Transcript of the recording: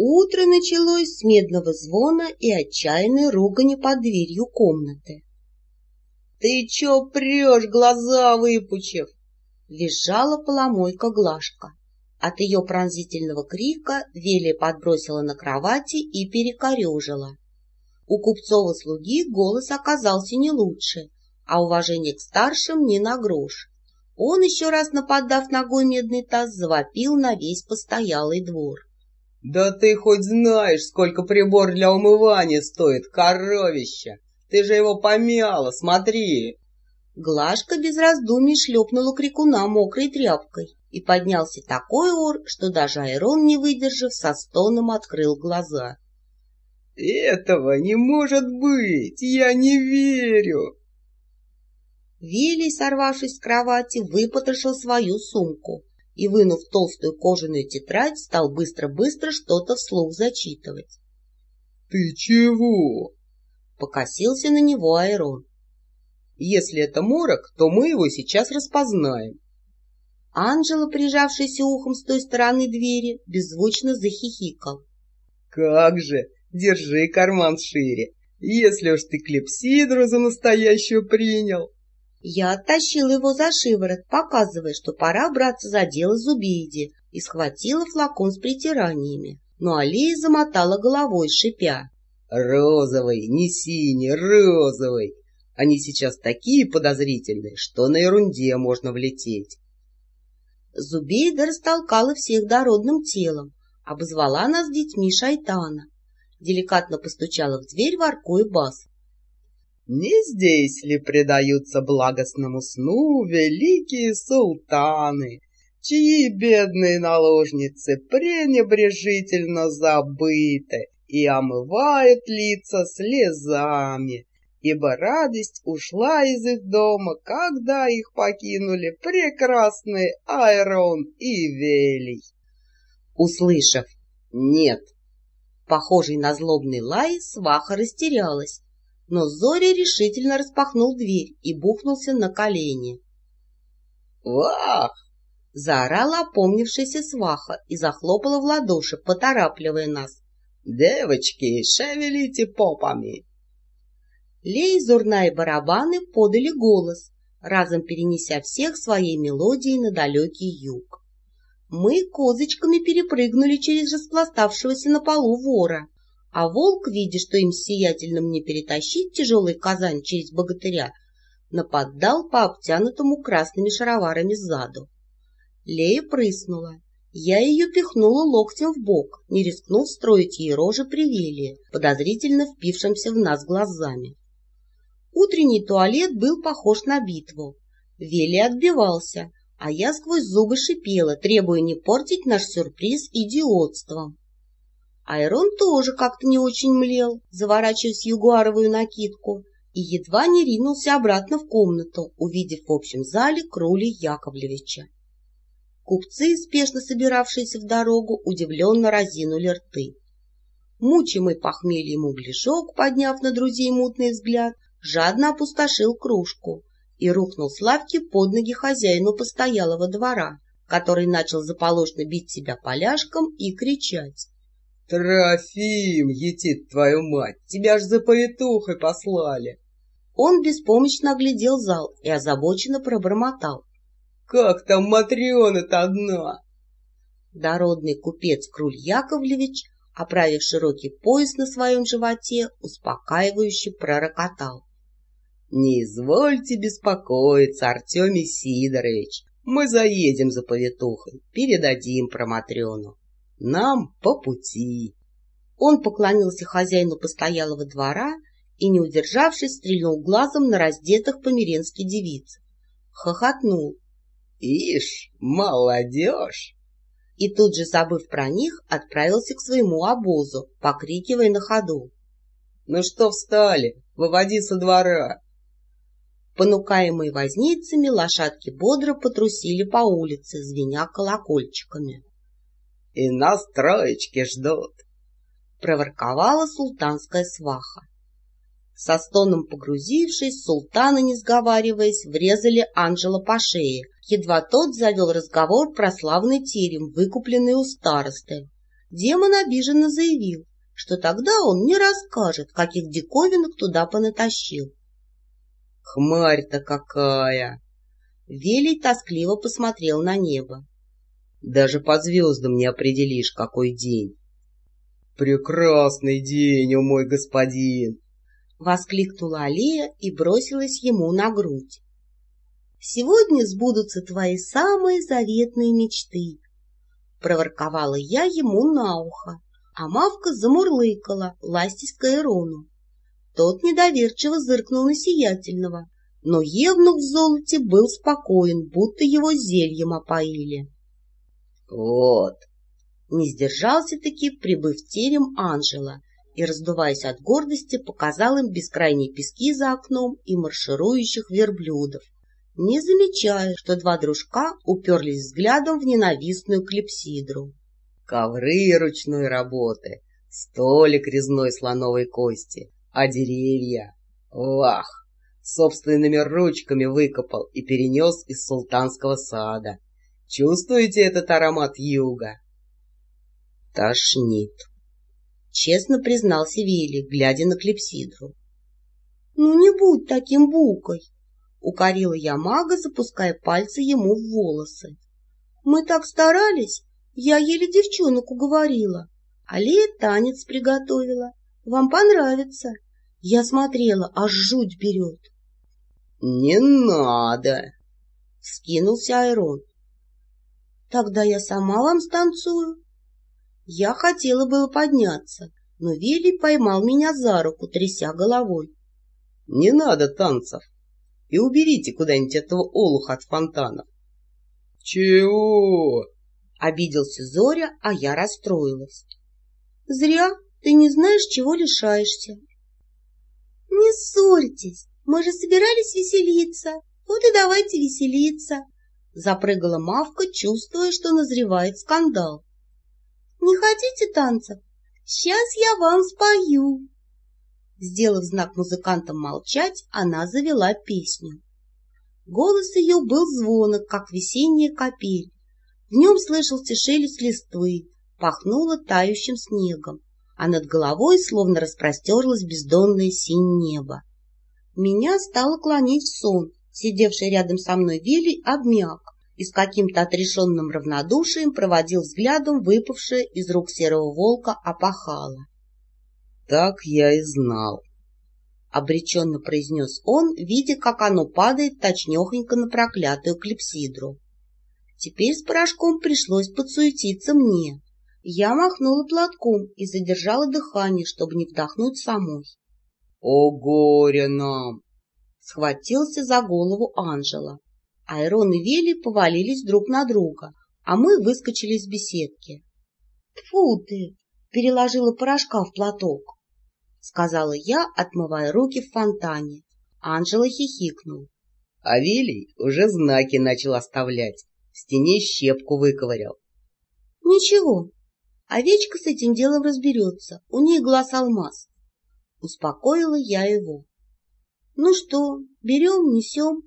Утро началось с медного звона и отчаянной ругани под дверью комнаты. — Ты чё прешь, глаза выпучив? — визжала поломойка Глашка. От ее пронзительного крика Велия подбросила на кровати и перекорежила. У купцова слуги голос оказался не лучше, а уважение к старшим не на грош. Он, еще раз нападав ногой медный таз, завопил на весь постоялый двор. — Да ты хоть знаешь, сколько прибор для умывания стоит, коровище! Ты же его помяла, смотри! Глашка без раздумий шлепнула крикуна мокрой тряпкой, и поднялся такой ор, что даже Айрон, не выдержав, со стоном открыл глаза. «Этого не может быть! Я не верю!» Вилли, сорвавшись с кровати, выпотрошил свою сумку и, вынув толстую кожаную тетрадь, стал быстро-быстро что-то вслух зачитывать. — Ты чего? — покосился на него Айрон. — Если это морок, то мы его сейчас распознаем. Анжела, прижавшаяся ухом с той стороны двери, беззвучно захихикал. — Как же! Держи карман шире, если уж ты клепсидру за настоящую принял. — я оттащила его за шиворот, показывая, что пора браться за дело Зубейди, и схватила флакон с притираниями. Но Алия замотала головой, шипя. «Розовый, не синий, розовый! Они сейчас такие подозрительные, что на ерунде можно влететь!» Зубейда растолкала всех дородным телом, обозвала нас детьми шайтана, деликатно постучала в дверь, воркуя бас. Не здесь ли предаются благостному сну великие султаны, чьи бедные наложницы пренебрежительно забыты и омывают лица слезами, ибо радость ушла из их дома, когда их покинули прекрасный Айрон и Велий. Услышав «нет», похожий на злобный лай, сваха растерялась но Зоря решительно распахнул дверь и бухнулся на колени. «Вах!» — заорала опомнившаяся сваха и захлопала в ладоши, поторапливая нас. «Девочки, шевелите попами!» Лей, Зурна и барабаны подали голос, разом перенеся всех своей мелодией на далекий юг. Мы козочками перепрыгнули через распластавшегося на полу вора, а волк, видя, что им сиятельным не перетащить тяжелый казань через богатыря, нападал по обтянутому красными шароварами сзаду. Лея прыснула. Я ее пихнула локтем в бок, не рискнув строить ей рожи при подозрительно впившимся в нас глазами. Утренний туалет был похож на битву. Вели отбивался, а я сквозь зубы шипела, требуя не портить наш сюрприз идиотством. Айрон тоже как-то не очень млел, заворачиваясь в ягуаровую накидку, и едва не ринулся обратно в комнату, увидев в общем зале Крули Яковлевича. Купцы, спешно собиравшиеся в дорогу, удивленно разинули рты. Мучимый похмельем углешок, подняв на друзей мутный взгляд, жадно опустошил кружку и рухнул с лавки под ноги хозяину постоялого двора, который начал заполошно бить себя поляшком и кричать. «Трофим, етит твою мать, тебя ж за повитухой послали!» Он беспомощно оглядел зал и озабоченно пробормотал. «Как там Матрена-то одна?» Дородный купец Круль Яковлевич, оправив широкий пояс на своем животе, успокаивающе пророкотал. «Не извольте беспокоиться, Артемий Сидорович, мы заедем за повитухой, передадим про Матрёну. Нам по пути. Он поклонился хозяину постоялого двора и, не удержавшись, стрельнул глазом на раздетых померенски девиц. Хохотнул. «Ишь, молодежь!» И тут же, забыв про них, отправился к своему обозу, покрикивая на ходу. «Ну что встали? Выводи со двора!» Понукаемые возницами, лошадки бодро потрусили по улице, звеня колокольчиками и нас троечки ждут, — проворковала султанская сваха. Со стоном погрузившись, султаны, не сговариваясь, врезали Анжела по шее. Едва тот завел разговор про славный терем, выкупленный у старосты. демон обиженно заявил, что тогда он не расскажет, каких диковинок туда понатащил. «Хмарь-то какая!» Велий тоскливо посмотрел на небо. «Даже по звездам не определишь, какой день». «Прекрасный день, о мой господин!» — воскликнула Алия и бросилась ему на грудь. «Сегодня сбудутся твои самые заветные мечты!» — проворковала я ему на ухо, а Мавка замурлыкала, ластясь к Айрону. Тот недоверчиво зыркнул на Сиятельного, но Евнух в золоте был спокоен, будто его зельем опоили. «Вот!» Не сдержался-таки, прибыв в терем Анжела, и, раздуваясь от гордости, показал им бескрайние пески за окном и марширующих верблюдов, не замечая, что два дружка уперлись взглядом в ненавистную клепсидру. Ковры ручной работы, столик резной слоновой кости, а деревья... Вах! Собственными ручками выкопал и перенес из султанского сада. Чувствуете этот аромат юга? Тошнит. Честно признался Вилли, глядя на клепсидру. Ну не будь таким букой, укорила я мага, запуская пальцы ему в волосы. Мы так старались, я еле девчонок уговорила. Алия танец приготовила. Вам понравится. Я смотрела, аж жуть берет. — Не надо! — скинулся Айрон. — Тогда я сама вам станцую. Я хотела было подняться, но Вилли поймал меня за руку, тряся головой. — Не надо танцев. И уберите куда-нибудь этого олуха от фонтанов. — Чего? — обиделся Зоря, а я расстроилась. — Зря ты не знаешь, чего лишаешься. — Не ссорьтесь, мы же собирались веселиться, вот и давайте веселиться. Запрыгала Мавка, чувствуя, что назревает скандал. Не хотите танцев? Сейчас я вам спою. Сделав знак музыкантам молчать, она завела песню. Голос ее был звонок, как весенняя капель. В нем слышался шелест листвы, пахнуло тающим снегом, а над головой словно распростерлось бездонное синее небо. Меня стало клонить в сон. Сидевший рядом со мной Вилли обмяк и с каким-то отрешенным равнодушием проводил взглядом выпавшее из рук серого волка опахало. — Так я и знал, — обреченно произнес он, видя, как оно падает точнехонько на проклятую клипсидру. Теперь с порошком пришлось подсуетиться мне. Я махнула платком и задержала дыхание, чтобы не вдохнуть самой. «О горе нам!» Схватился за голову Анжела. Айрон и Вели повалились друг на друга, а мы выскочили из беседки. «Тьфу ты!» — переложила порошка в платок, — сказала я, отмывая руки в фонтане. Анжела хихикнул. А Вилий уже знаки начал оставлять, в стене щепку выковырял. — Ничего, овечка с этим делом разберется, у ней глаз алмаз. Успокоила я его. — Ну что, берем, несем?